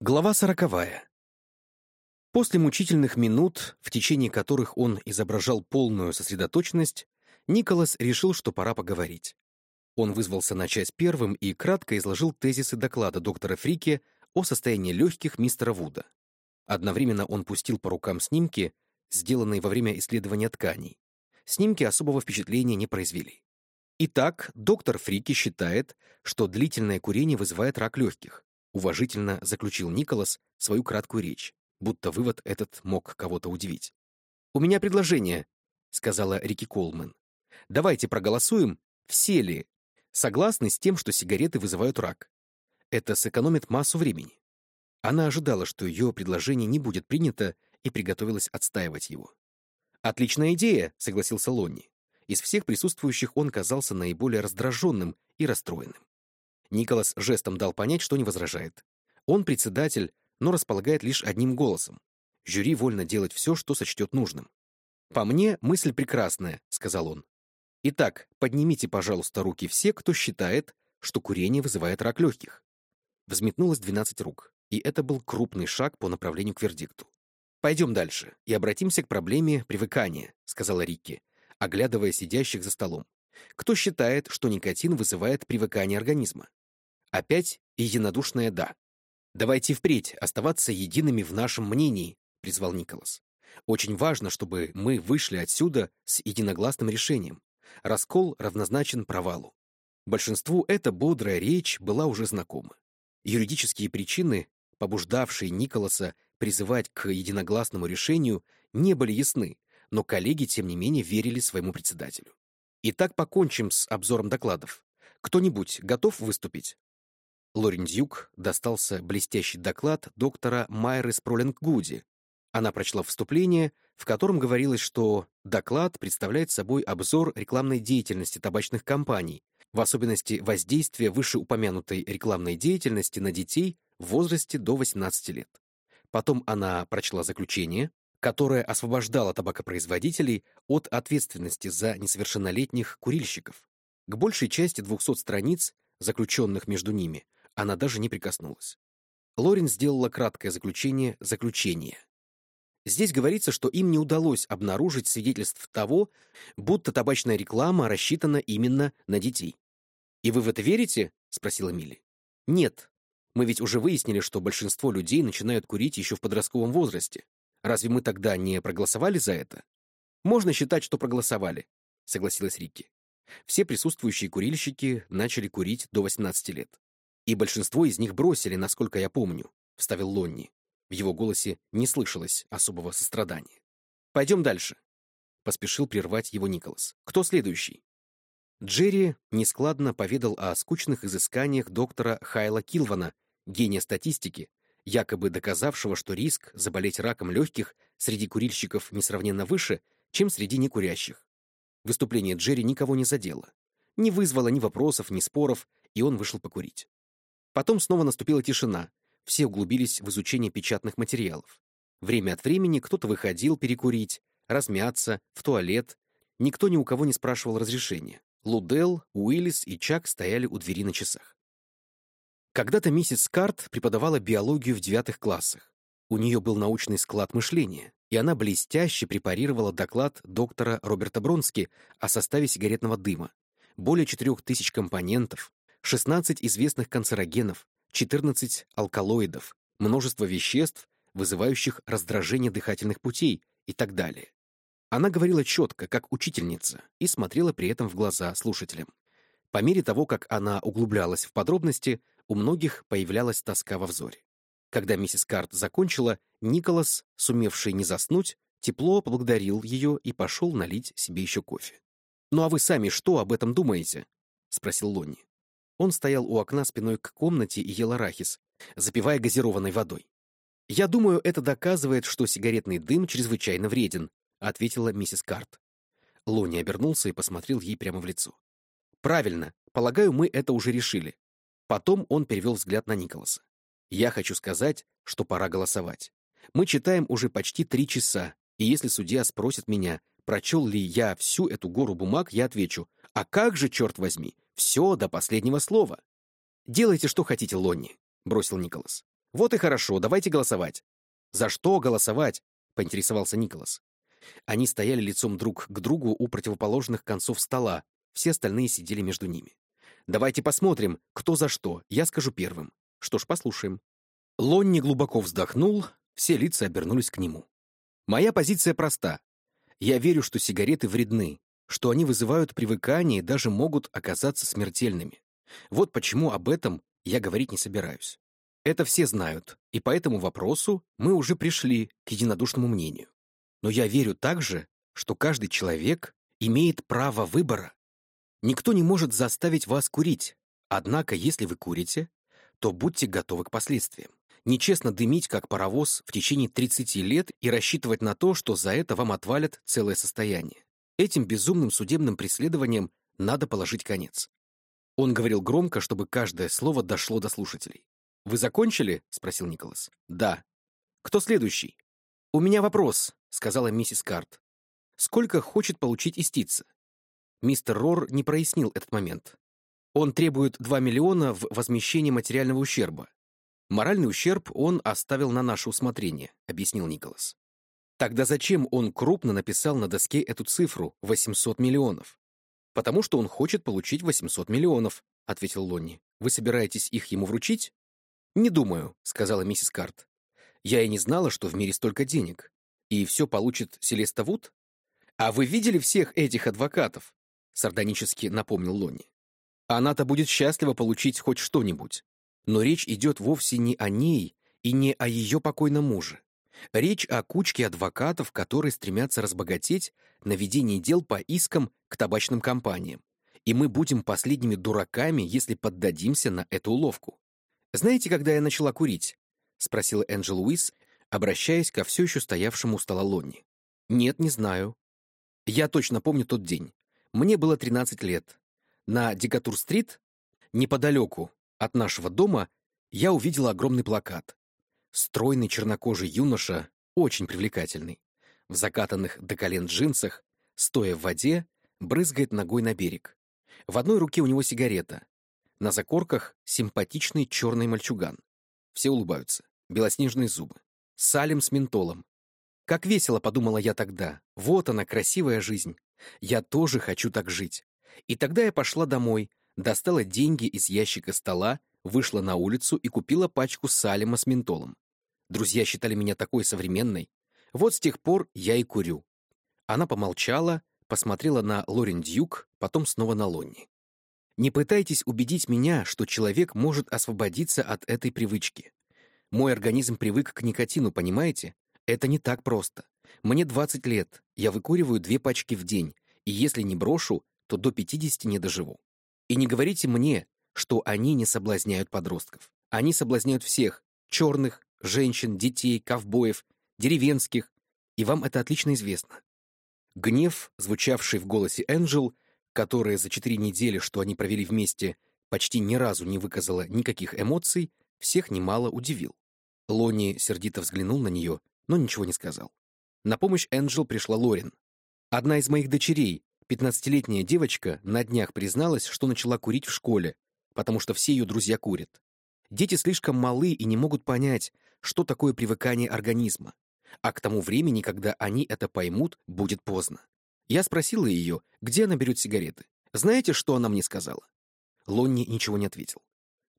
Глава сороковая. После мучительных минут, в течение которых он изображал полную сосредоточенность, Николас решил, что пора поговорить. Он вызвался начать первым и кратко изложил тезисы доклада доктора Фрике о состоянии легких мистера Вуда. Одновременно он пустил по рукам снимки, сделанные во время исследования тканей. Снимки особого впечатления не произвели. Итак, доктор Фрики считает, что длительное курение вызывает рак легких, уважительно заключил Николас свою краткую речь, будто вывод этот мог кого-то удивить. «У меня предложение», — сказала Рики Колман. «Давайте проголосуем, все ли согласны с тем, что сигареты вызывают рак. Это сэкономит массу времени». Она ожидала, что ее предложение не будет принято, и приготовилась отстаивать его. «Отличная идея», — согласился Лонни. Из всех присутствующих он казался наиболее раздраженным и расстроенным. Николас жестом дал понять, что не возражает. Он председатель, но располагает лишь одним голосом. Жюри вольно делать все, что сочтет нужным. «По мне, мысль прекрасная», — сказал он. «Итак, поднимите, пожалуйста, руки все, кто считает, что курение вызывает рак легких». Взметнулось 12 рук, и это был крупный шаг по направлению к вердикту. «Пойдем дальше и обратимся к проблеме привыкания», — сказала Рикки, оглядывая сидящих за столом. «Кто считает, что никотин вызывает привыкание организма?» Опять единодушное «да». «Давайте впредь оставаться едиными в нашем мнении», — призвал Николас. «Очень важно, чтобы мы вышли отсюда с единогласным решением. Раскол равнозначен провалу». Большинству эта бодрая речь была уже знакома. Юридические причины, побуждавшие Николаса призывать к единогласному решению, не были ясны, но коллеги, тем не менее, верили своему председателю. Итак, покончим с обзором докладов. Кто-нибудь готов выступить? Лорензюк достался блестящий доклад доктора Майры Спролинг-Гуди. Она прочла вступление, в котором говорилось, что доклад представляет собой обзор рекламной деятельности табачных компаний, в особенности воздействия вышеупомянутой рекламной деятельности на детей в возрасте до 18 лет. Потом она прочла заключение, которое освобождало табакопроизводителей от ответственности за несовершеннолетних курильщиков. К большей части 200 страниц, заключенных между ними, она даже не прикоснулась. Лорин сделала краткое заключение заключения. Здесь говорится, что им не удалось обнаружить свидетельств того, будто табачная реклама рассчитана именно на детей. «И вы в это верите?» — спросила Милли. «Нет. Мы ведь уже выяснили, что большинство людей начинают курить еще в подростковом возрасте. Разве мы тогда не проголосовали за это?» «Можно считать, что проголосовали», — согласилась Рикки. Все присутствующие курильщики начали курить до 18 лет. И большинство из них бросили, насколько я помню, — вставил Лонни. В его голосе не слышалось особого сострадания. «Пойдем дальше», — поспешил прервать его Николас. «Кто следующий?» Джерри нескладно поведал о скучных изысканиях доктора Хайла Килвана, гения статистики, якобы доказавшего, что риск заболеть раком легких среди курильщиков несравненно выше, чем среди некурящих. Выступление Джерри никого не задело. Не вызвало ни вопросов, ни споров, и он вышел покурить. Потом снова наступила тишина. Все углубились в изучение печатных материалов. Время от времени кто-то выходил перекурить, размяться, в туалет. Никто ни у кого не спрашивал разрешения. Лудел, Уиллис и Чак стояли у двери на часах. Когда-то миссис Карт преподавала биологию в девятых классах. У нее был научный склад мышления, и она блестяще препарировала доклад доктора Роберта Бронски о составе сигаретного дыма. Более четырех тысяч компонентов, 16 известных канцерогенов, 14 алкалоидов, множество веществ, вызывающих раздражение дыхательных путей и так далее. Она говорила четко, как учительница, и смотрела при этом в глаза слушателям. По мере того, как она углублялась в подробности, у многих появлялась тоска во взоре. Когда миссис Карт закончила, Николас, сумевший не заснуть, тепло поблагодарил ее и пошел налить себе еще кофе. «Ну а вы сами что об этом думаете?» — спросил Лонни. Он стоял у окна спиной к комнате и ел арахис, запивая газированной водой. «Я думаю, это доказывает, что сигаретный дым чрезвычайно вреден», ответила миссис Карт. Лони обернулся и посмотрел ей прямо в лицо. «Правильно. Полагаю, мы это уже решили». Потом он перевел взгляд на Николаса. «Я хочу сказать, что пора голосовать. Мы читаем уже почти три часа, и если судья спросит меня, прочел ли я всю эту гору бумаг, я отвечу, а как же, черт возьми, все до последнего слова. «Делайте, что хотите, Лонни», — бросил Николас. Вот и хорошо, давайте голосовать. За что голосовать? Поинтересовался Николас. Они стояли лицом друг к другу у противоположных концов стола, все остальные сидели между ними. Давайте посмотрим, кто за что, я скажу первым. Что ж, послушаем. Лонни глубоко вздохнул, все лица обернулись к нему. Моя позиция проста. Я верю, что сигареты вредны, что они вызывают привыкание и даже могут оказаться смертельными. Вот почему об этом я говорить не собираюсь. Это все знают, и по этому вопросу мы уже пришли к единодушному мнению. Но я верю также, что каждый человек имеет право выбора. Никто не может заставить вас курить, однако если вы курите, то будьте готовы к последствиям. Нечестно дымить, как паровоз, в течение 30 лет и рассчитывать на то, что за это вам отвалят целое состояние. Этим безумным судебным преследованиям надо положить конец. Он говорил громко, чтобы каждое слово дошло до слушателей. «Вы закончили?» — спросил Николас. «Да». «Кто следующий?» «У меня вопрос», — сказала миссис Карт. «Сколько хочет получить истица?» Мистер Рор не прояснил этот момент. Он требует 2 миллиона в возмещении материального ущерба. Моральный ущерб он оставил на наше усмотрение, объяснил Николас. Тогда зачем он крупно написал на доске эту цифру — 800 миллионов? Потому что он хочет получить 800 миллионов, ответил Лонни. Вы собираетесь их ему вручить? Не думаю, сказала миссис Карт. Я и не знала, что в мире столько денег. И все получит Селеста Вуд? А вы видели всех этих адвокатов? Сардонически напомнил Лонни. Она-то будет счастлива получить хоть что-нибудь. Но речь идет вовсе не о ней и не о ее покойном муже. Речь о кучке адвокатов, которые стремятся разбогатеть на ведении дел по искам к табачным компаниям. И мы будем последними дураками, если поддадимся на эту уловку. «Знаете, когда я начала курить?» — спросила Энджел Уиз, обращаясь ко все еще стоявшему у стола Лонни. «Нет, не знаю. Я точно помню тот день. Мне было 13 лет. На Декатур-стрит, неподалеку от нашего дома я увидела огромный плакат. Стройный чернокожий юноша, очень привлекательный, в закатанных до колен джинсах, стоя в воде, брызгает ногой на берег. В одной руке у него сигарета. На закорках симпатичный черный мальчуган. Все улыбаются. Белоснежные зубы. Салим с ментолом. Как весело, подумала я тогда. Вот она, красивая жизнь. Я тоже хочу так жить. И тогда я пошла домой, достала деньги из ящика стола, вышла на улицу и купила пачку салима с ментолом. Друзья считали меня такой современной. Вот с тех пор я и курю. Она помолчала, посмотрела на Лорен Дьюк, потом снова на Лонни. Не пытайтесь убедить меня, что человек может освободиться от этой привычки. Мой организм привык к никотину, понимаете? Это не так просто. Мне 20 лет, я выкуриваю две пачки в день, и если не брошу, то до 50 не доживу. И не говорите мне, что они не соблазняют подростков. Они соблазняют всех — черных, женщин, детей, ковбоев, деревенских, и вам это отлично известно. Гнев, звучавший в голосе Энджел, которая за четыре недели, что они провели вместе, почти ни разу не выказала никаких эмоций, всех немало удивил. Лони сердито взглянул на нее, но ничего не сказал. На помощь Энджел пришла Лорин. «Одна из моих дочерей, Пятнадцатилетняя девочка на днях призналась, что начала курить в школе, потому что все ее друзья курят. Дети слишком малы и не могут понять, что такое привыкание организма. А к тому времени, когда они это поймут, будет поздно. Я спросила ее, где она берет сигареты. Знаете, что она мне сказала? Лонни ничего не ответил.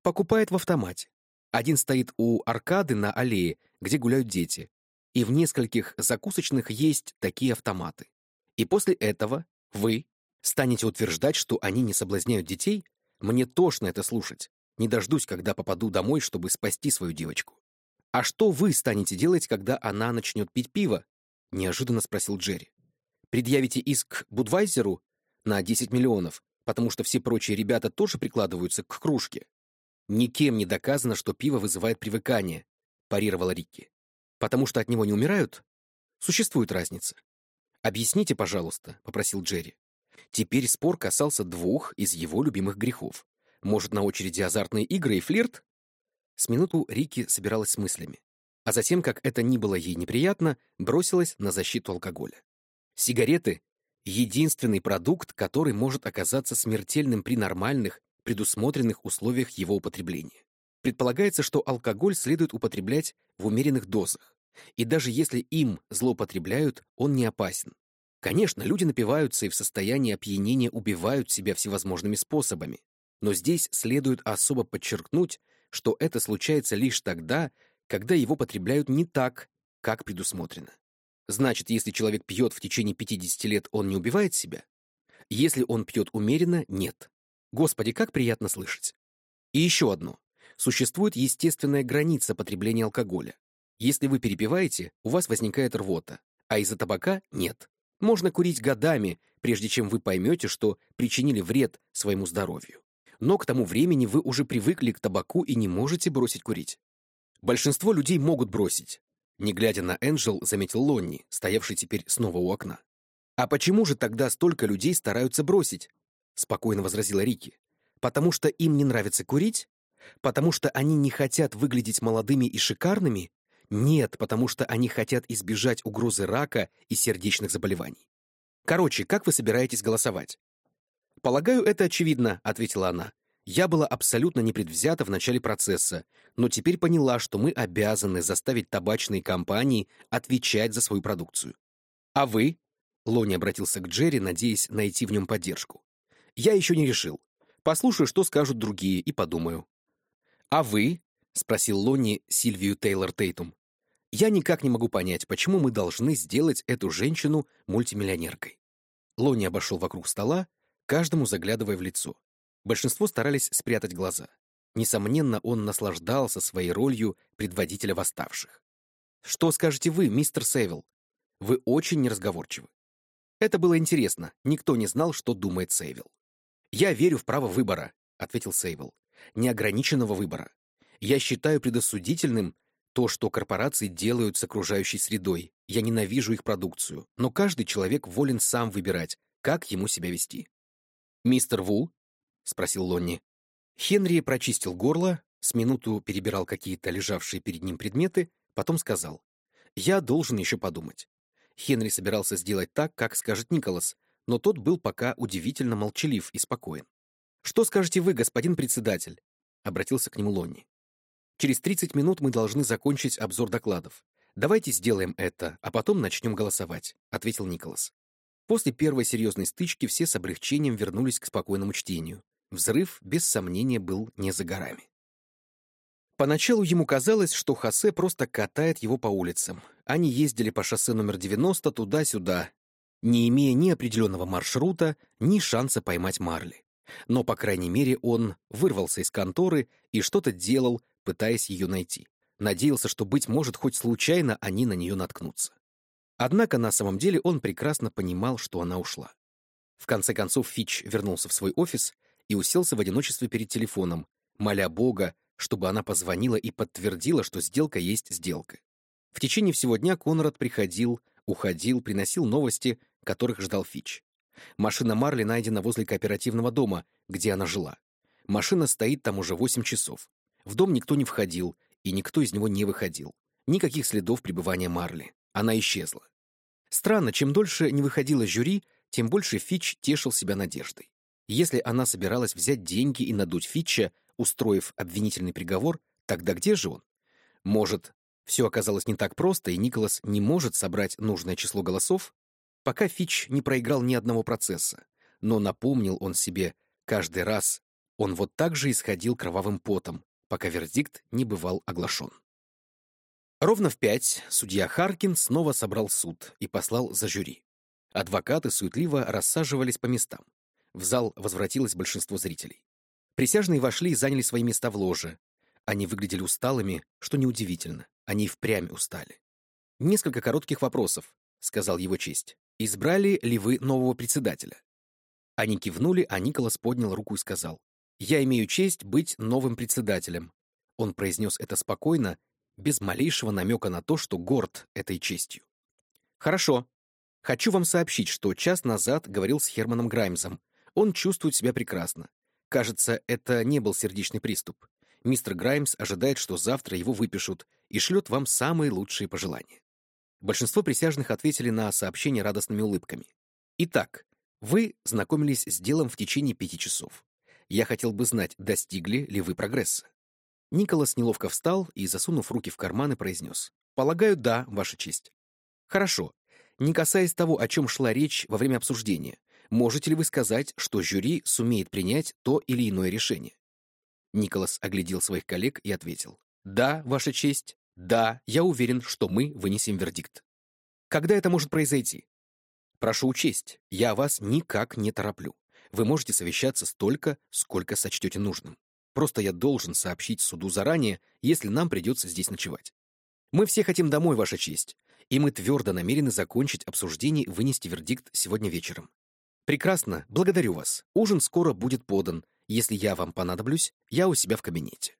Покупает в автомате. Один стоит у аркады на аллее, где гуляют дети. И в нескольких закусочных есть такие автоматы. И после этого вы станете утверждать, что они не соблазняют детей? Мне тошно это слушать. Не дождусь, когда попаду домой, чтобы спасти свою девочку. А что вы станете делать, когда она начнет пить пиво? Неожиданно спросил Джерри. Предъявите иск Будвайзеру на 10 миллионов, потому что все прочие ребята тоже прикладываются к кружке. Никем не доказано, что пиво вызывает привыкание, парировала Рикки. Потому что от него не умирают? Существует разница. «Объясните, пожалуйста», — попросил Джерри. Теперь спор касался двух из его любимых грехов. Может, на очереди азартные игры и флирт? С минуту Рики собиралась с мыслями. А затем, как это ни было ей неприятно, бросилась на защиту алкоголя. Сигареты — единственный продукт, который может оказаться смертельным при нормальных, предусмотренных условиях его употребления. Предполагается, что алкоголь следует употреблять в умеренных дозах. И даже если им злоупотребляют, он не опасен. Конечно, люди напиваются и в состоянии опьянения убивают себя всевозможными способами. Но здесь следует особо подчеркнуть, что это случается лишь тогда, когда его потребляют не так, как предусмотрено. Значит, если человек пьет в течение 50 лет, он не убивает себя? Если он пьет умеренно, нет. Господи, как приятно слышать. И еще одно. Существует естественная граница потребления алкоголя. Если вы перепиваете, у вас возникает рвота, а из-за табака — нет. Можно курить годами, прежде чем вы поймете, что причинили вред своему здоровью. Но к тому времени вы уже привыкли к табаку и не можете бросить курить. Большинство людей могут бросить, не глядя на Энджел, заметил Лонни, стоявший теперь снова у окна. «А почему же тогда столько людей стараются бросить?» — спокойно возразила Рики. «Потому что им не нравится курить? Потому что они не хотят выглядеть молодыми и шикарными? Нет, потому что они хотят избежать угрозы рака и сердечных заболеваний. Короче, как вы собираетесь голосовать?» «Полагаю, это очевидно», — ответила она. Я была абсолютно непредвзята в начале процесса, но теперь поняла, что мы обязаны заставить табачные компании отвечать за свою продукцию. А вы? Лони обратился к Джерри, надеясь найти в нем поддержку. Я еще не решил. Послушаю, что скажут другие, и подумаю. А вы? спросил Лони Сильвию Тейлор Тейтум. Я никак не могу понять, почему мы должны сделать эту женщину мультимиллионеркой. Лони обошел вокруг стола, каждому заглядывая в лицо. Большинство старались спрятать глаза. Несомненно, он наслаждался своей ролью предводителя восставших. «Что скажете вы, мистер Сейвилл? Вы очень неразговорчивы». Это было интересно, никто не знал, что думает Сейвилл. «Я верю в право выбора», — ответил Сейвилл. «Неограниченного выбора. Я считаю предосудительным то, что корпорации делают с окружающей средой. Я ненавижу их продукцию, но каждый человек волен сам выбирать, как ему себя вести». «Мистер Ву?» — спросил Лонни. Хенри прочистил горло, с минуту перебирал какие-то лежавшие перед ним предметы, потом сказал. «Я должен еще подумать». Хенри собирался сделать так, как скажет Николас, но тот был пока удивительно молчалив и спокоен. «Что скажете вы, господин председатель?» — обратился к нему Лонни. «Через 30 минут мы должны закончить обзор докладов. Давайте сделаем это, а потом начнем голосовать», — ответил Николас. После первой серьезной стычки все с облегчением вернулись к спокойному чтению. Взрыв, без сомнения, был не за горами. Поначалу ему казалось, что Хосе просто катает его по улицам. Они ездили по шоссе номер 90 туда-сюда, не имея ни определенного маршрута, ни шанса поймать Марли. Но, по крайней мере, он вырвался из конторы и что-то делал, пытаясь ее найти. Надеялся, что, быть может, хоть случайно они на нее наткнутся. Однако на самом деле он прекрасно понимал, что она ушла. В конце концов Фич вернулся в свой офис и уселся в одиночестве перед телефоном, моля Бога, чтобы она позвонила и подтвердила, что сделка есть сделка. В течение всего дня Конрад приходил, уходил, приносил новости, которых ждал Фич. Машина Марли найдена возле кооперативного дома, где она жила. Машина стоит там уже 8 часов. В дом никто не входил, и никто из него не выходил. Никаких следов пребывания Марли. Она исчезла. Странно, чем дольше не выходила жюри, тем больше Фич тешил себя надеждой. Если она собиралась взять деньги и надуть Фитча, устроив обвинительный приговор, тогда где же он? Может, все оказалось не так просто, и Николас не может собрать нужное число голосов? Пока Фич не проиграл ни одного процесса, но напомнил он себе каждый раз, он вот так же исходил кровавым потом, пока вердикт не бывал оглашен. Ровно в пять судья Харкин снова собрал суд и послал за жюри. Адвокаты суетливо рассаживались по местам. В зал возвратилось большинство зрителей. Присяжные вошли и заняли свои места в ложе. Они выглядели усталыми, что неудивительно. Они впрямь устали. «Несколько коротких вопросов», — сказал его честь. «Избрали ли вы нового председателя?» Они кивнули, а Николас поднял руку и сказал. «Я имею честь быть новым председателем». Он произнес это спокойно, без малейшего намека на то, что горд этой честью. «Хорошо. Хочу вам сообщить, что час назад говорил с Херманом Граймзом, он чувствует себя прекрасно. Кажется, это не был сердечный приступ. Мистер Граймс ожидает, что завтра его выпишут и шлет вам самые лучшие пожелания. Большинство присяжных ответили на сообщение радостными улыбками. Итак, вы знакомились с делом в течение пяти часов. Я хотел бы знать, достигли ли вы прогресса. Николас неловко встал и, засунув руки в карманы, произнес. «Полагаю, да, Ваша честь». «Хорошо. Не касаясь того, о чем шла речь во время обсуждения, можете ли вы сказать, что жюри сумеет принять то или иное решение?» Николас оглядел своих коллег и ответил. «Да, Ваша честь. Да, я уверен, что мы вынесем вердикт». «Когда это может произойти?» «Прошу учесть, я вас никак не тороплю. Вы можете совещаться столько, сколько сочтете нужным. Просто я должен сообщить суду заранее, если нам придется здесь ночевать. Мы все хотим домой, Ваша честь, и мы твердо намерены закончить обсуждение и вынести вердикт сегодня вечером. Прекрасно, благодарю вас. Ужин скоро будет подан. Если я вам понадоблюсь, я у себя в кабинете.